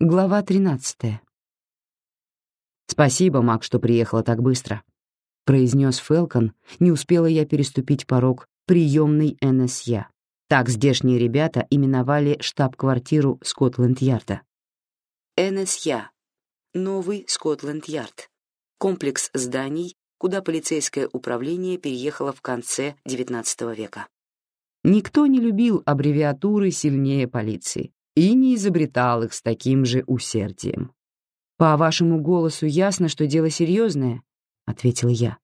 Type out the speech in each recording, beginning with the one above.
Глава 13. «Спасибо, Мак, что приехала так быстро», — произнес Фелкон, не успела я переступить порог приемной НСЯ. Так здешние ребята именовали штаб-квартиру Скотланд-Ярда. НСЯ — Новый Скотланд-Ярд, комплекс зданий, куда полицейское управление переехало в конце XIX века. Никто не любил аббревиатуры сильнее полиции, и не изобретал их с таким же усердием. «По вашему голосу ясно, что дело серьезное», — ответила я.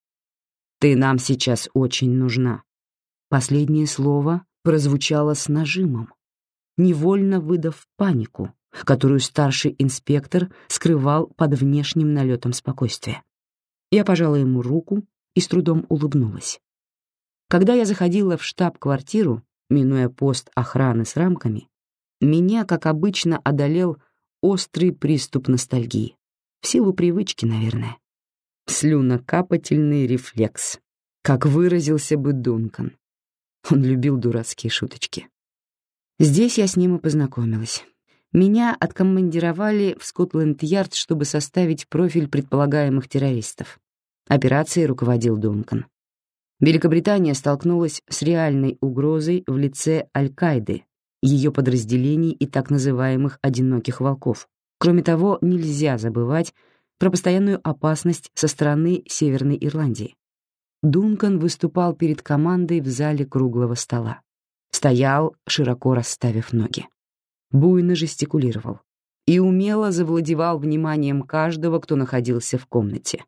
«Ты нам сейчас очень нужна». Последнее слово прозвучало с нажимом, невольно выдав панику, которую старший инспектор скрывал под внешним налетом спокойствия. Я пожала ему руку и с трудом улыбнулась. Когда я заходила в штаб-квартиру, минуя пост охраны с рамками, меня, как обычно, одолел острый приступ ностальгии. В силу привычки, наверное. Слюнокапательный рефлекс. Как выразился бы Дункан. Он любил дурацкие шуточки. Здесь я с ним и познакомилась. Меня откомандировали в Скотланд-Ярд, чтобы составить профиль предполагаемых террористов. Операцией руководил Дункан. Великобритания столкнулась с реальной угрозой в лице Аль-Каиды, ее подразделений и так называемых «одиноких волков». Кроме того, нельзя забывать про постоянную опасность со стороны Северной Ирландии. Дункан выступал перед командой в зале круглого стола. Стоял, широко расставив ноги. Буйно жестикулировал и умело завладевал вниманием каждого, кто находился в комнате.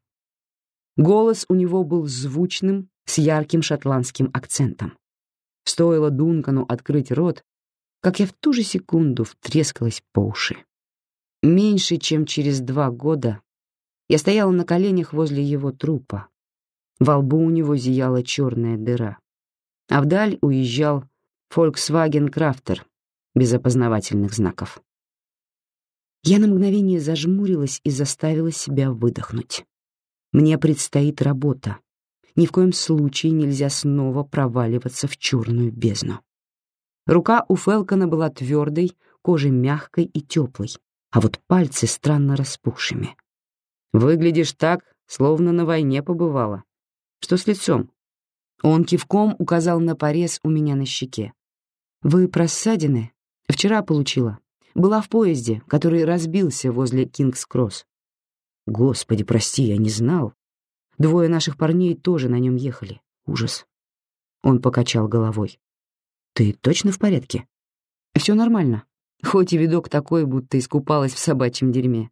Голос у него был звучным, с ярким шотландским акцентом. Стоило Дункану открыть рот, как я в ту же секунду втрескалась по уши. Меньше чем через два года я стояла на коленях возле его трупа. Во лбу у него зияла черная дыра, а вдаль уезжал Volkswagen Crafter без опознавательных знаков. Я на мгновение зажмурилась и заставила себя выдохнуть. Мне предстоит работа. Ни в коем случае нельзя снова проваливаться в черную бездну. Рука у Фелкона была твердой, кожа мягкой и теплой, а вот пальцы странно распухшими. «Выглядишь так, словно на войне побывала. Что с лицом?» Он кивком указал на порез у меня на щеке. «Вы просадины? Вчера получила. Была в поезде, который разбился возле Кингс-Кросс». «Господи, прости, я не знал. Двое наших парней тоже на нем ехали. Ужас». Он покачал головой. Ты точно в порядке? Все нормально, хоть и видок такой, будто искупалась в собачьем дерьме.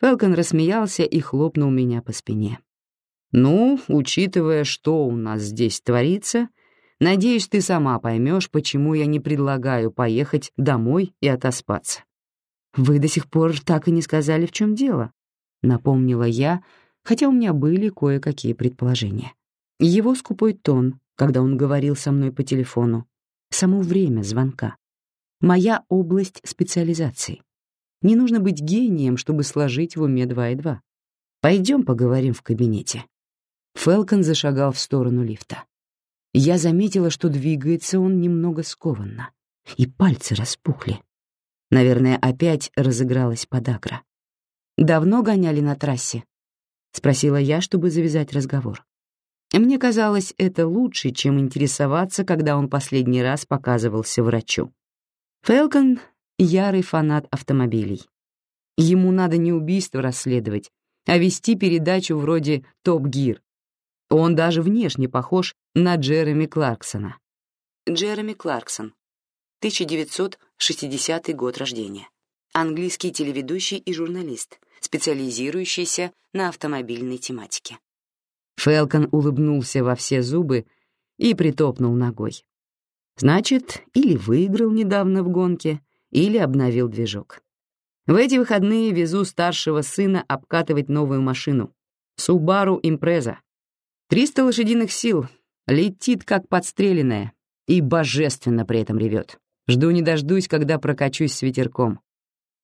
Фелкон рассмеялся и хлопнул меня по спине. «Ну, учитывая, что у нас здесь творится, надеюсь, ты сама поймешь, почему я не предлагаю поехать домой и отоспаться». «Вы до сих пор так и не сказали, в чем дело», — напомнила я, хотя у меня были кое-какие предположения. Его скупой тон, когда он говорил со мной по телефону, само время звонка. Моя область специализации. Не нужно быть гением, чтобы сложить в уме два и два. Пойдем поговорим в кабинете. Фелкон зашагал в сторону лифта. Я заметила, что двигается он немного скованно, и пальцы распухли. Наверное, опять разыгралась подагра. «Давно гоняли на трассе?» — спросила я, чтобы завязать разговор. Мне казалось, это лучше, чем интересоваться, когда он последний раз показывался врачу. Фелкон — ярый фанат автомобилей. Ему надо не убийство расследовать, а вести передачу вроде «Топ Гир». Он даже внешне похож на Джереми Кларксона. Джереми Кларксон, 1960 год рождения. Английский телеведущий и журналист, специализирующийся на автомобильной тематике. Фелкон улыбнулся во все зубы и притопнул ногой. Значит, или выиграл недавно в гонке, или обновил движок. В эти выходные везу старшего сына обкатывать новую машину. Subaru Impreza. 300 лошадиных сил, летит как подстреленная и божественно при этом ревет. Жду не дождусь, когда прокачусь с ветерком.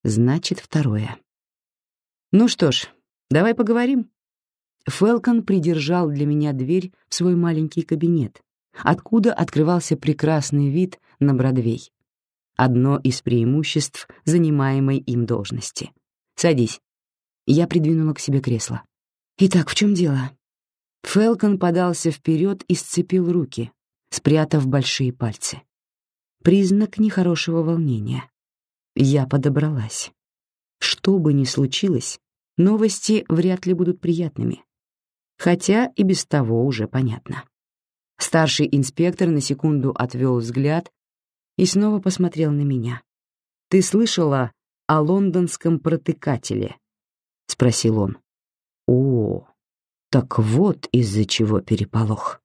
Значит, второе. Ну что ж, давай поговорим. Фелкон придержал для меня дверь в свой маленький кабинет, откуда открывался прекрасный вид на Бродвей. одно из преимуществ занимаемой им должности. «Садись». Я придвинула к себе кресло. «Итак, в чем дело?» Фелкон подался вперед и сцепил руки, спрятав большие пальцы. Признак нехорошего волнения. Я подобралась. Что бы ни случилось, новости вряд ли будут приятными. Хотя и без того уже понятно. Старший инспектор на секунду отвел взгляд и снова посмотрел на меня. «Ты слышала о лондонском протыкателе?» — спросил он. «О, так вот из-за чего переполох».